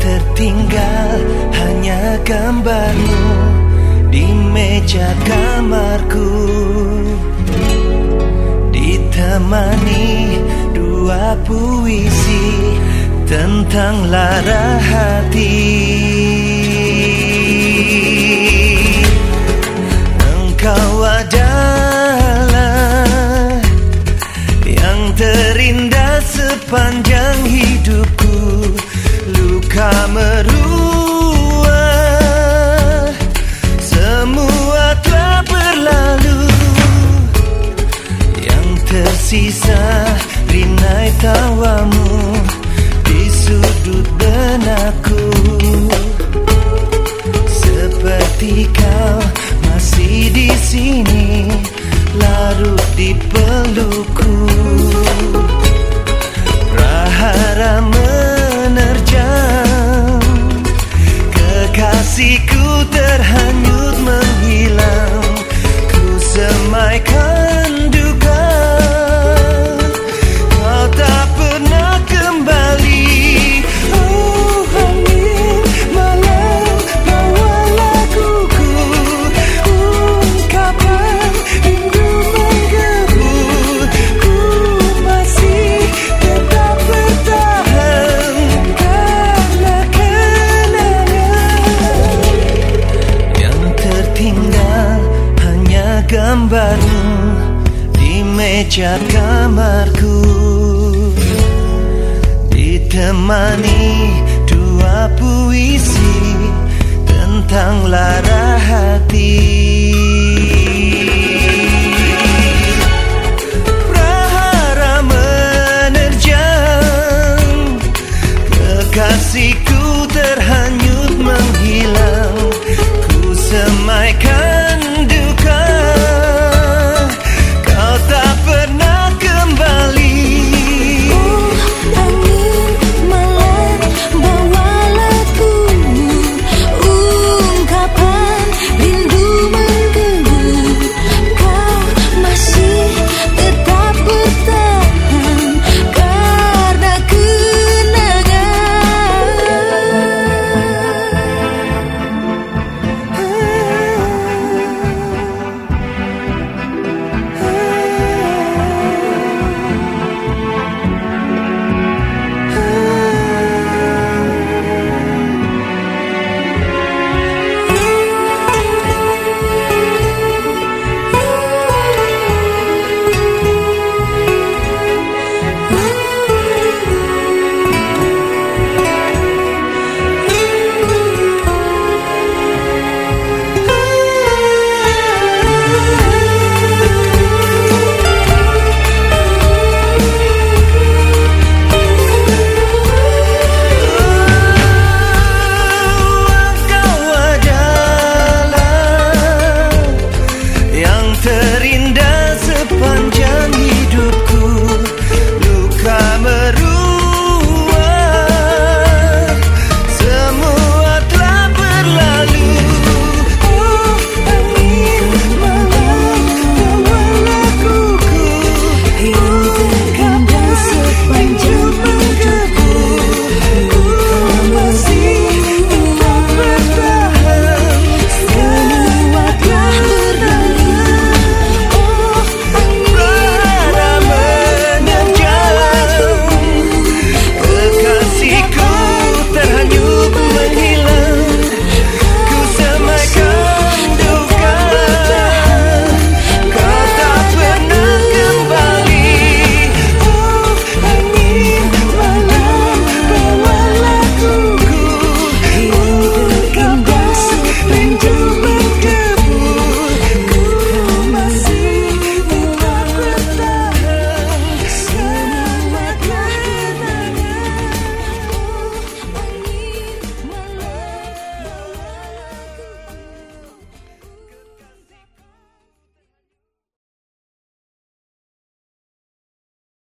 tertinggal hanya gambarmu di meja kamarku. Ditemani dua puisi tentang lara hati. Engkau adalah yang terindah sepanjang tersisa rinai tawamu Di sudut benakku. Seperti kau masih di sini Larut di pelukku baru di meja kamarku. Ditemani dua puisi tentang lara hati. Prahara menerjang Kekasihku terhanyut menghilang. Ku semaikan